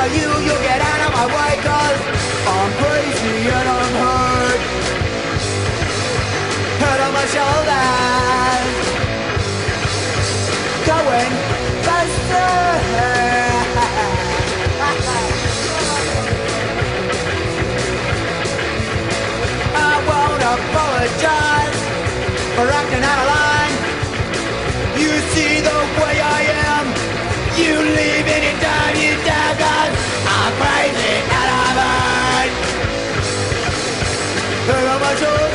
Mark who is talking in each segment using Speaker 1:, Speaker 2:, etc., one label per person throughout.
Speaker 1: by you,
Speaker 2: you'll get out of my way Cause I'm crazy and I'm hurt. Head on my shoulder. Chúa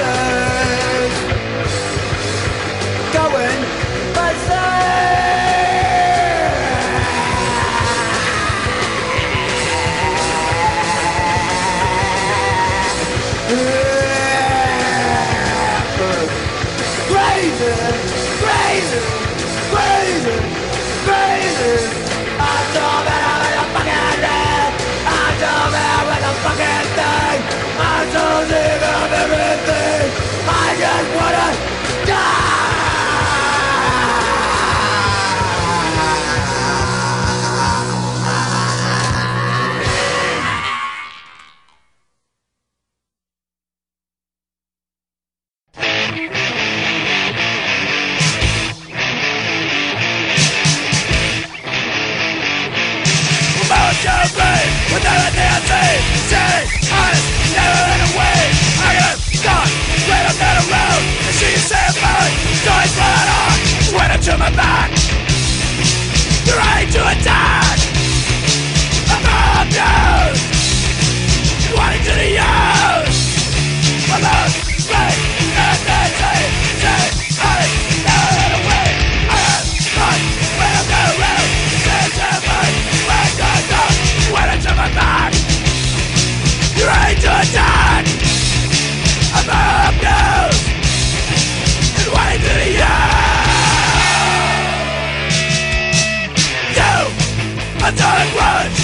Speaker 2: I
Speaker 3: rage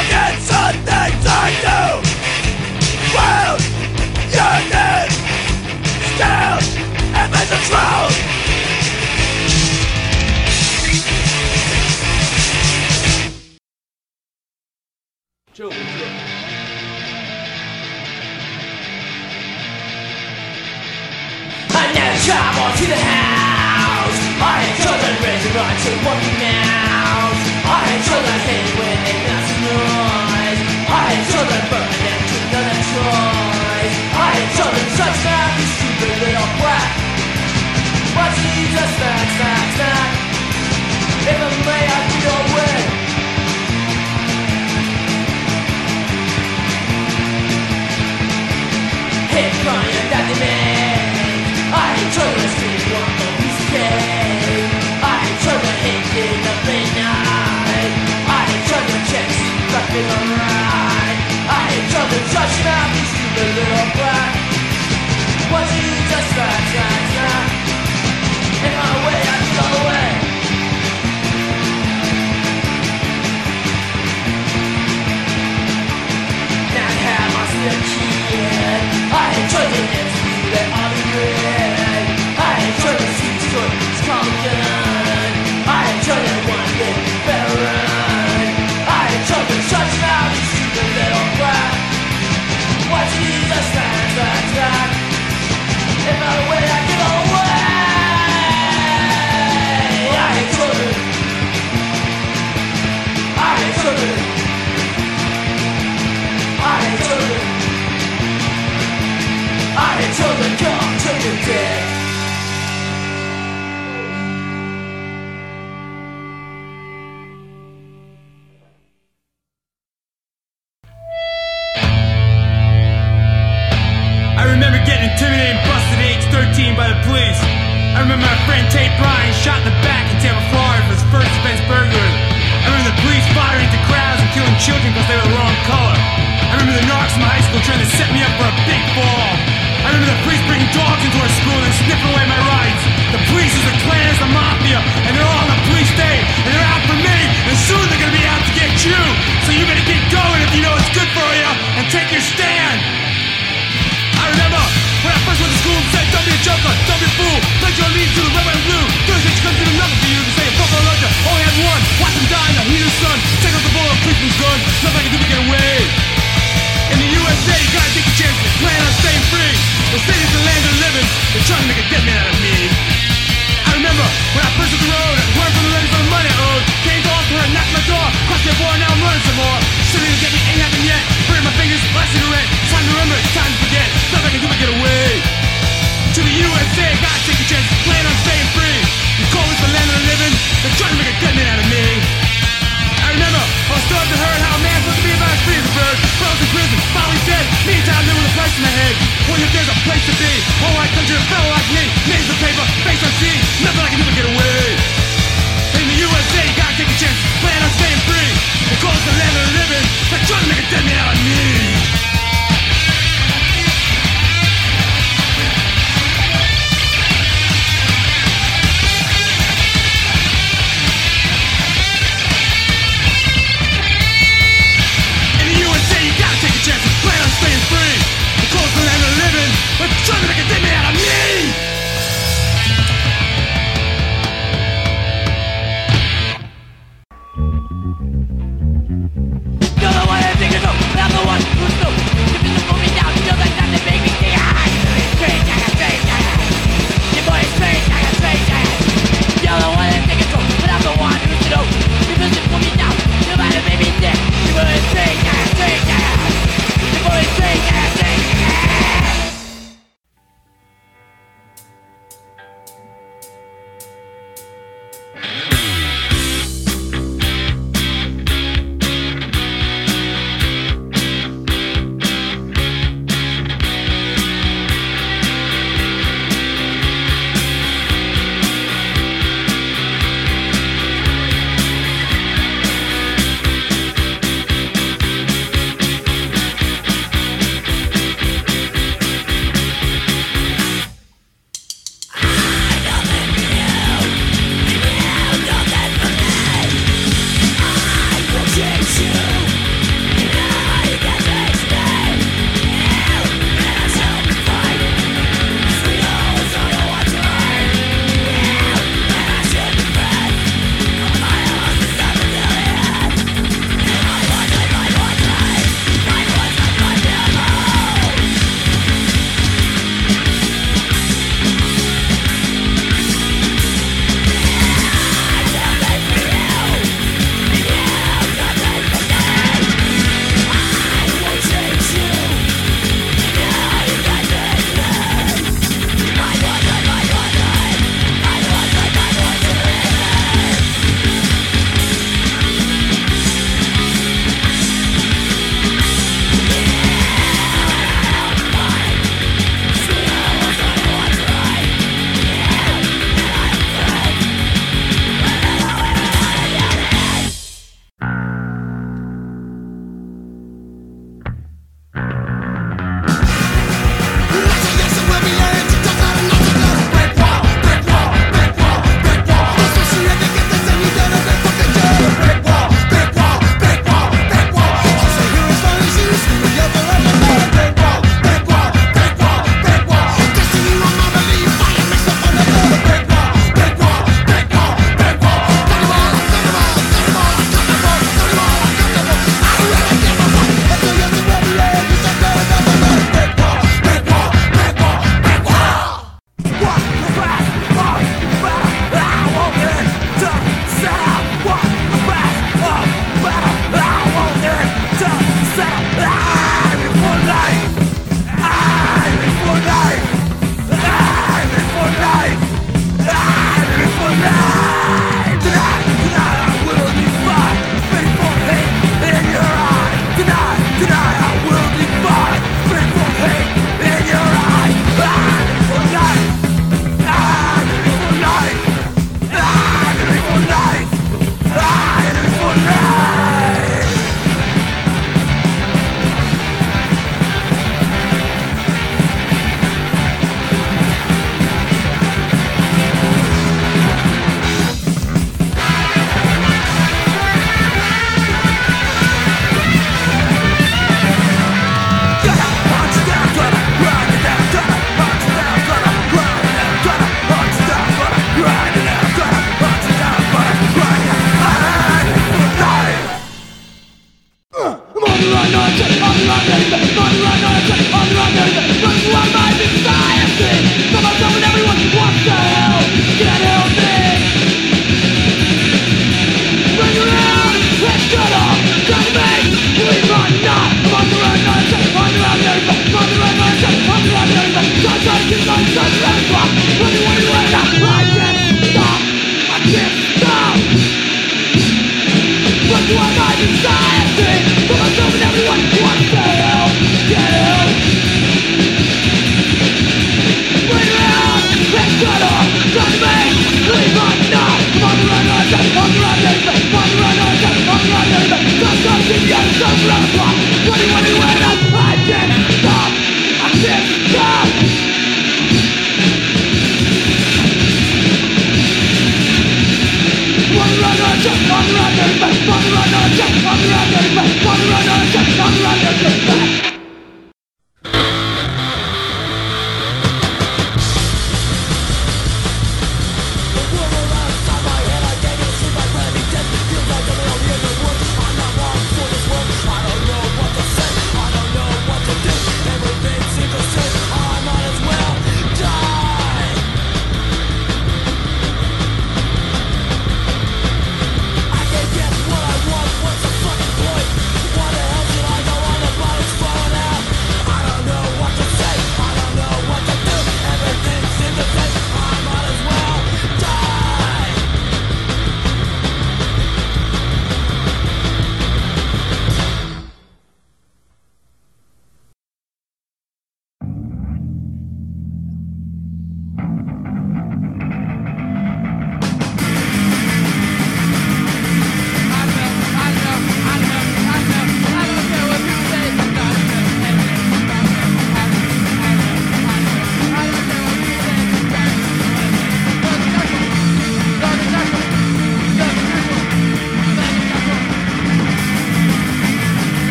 Speaker 3: against the things I. Well, you still the
Speaker 4: I never traveled to the house. I enjoy the now? never meant to I told him such that stupid little brat Why's he just that, that, that If may I be your win Hit crying that the man. I told him to want a piece I told him hit the midnight. I told him checks, fucking alright you come stupid little black? Was you just like? that. In my way, I go away. dead.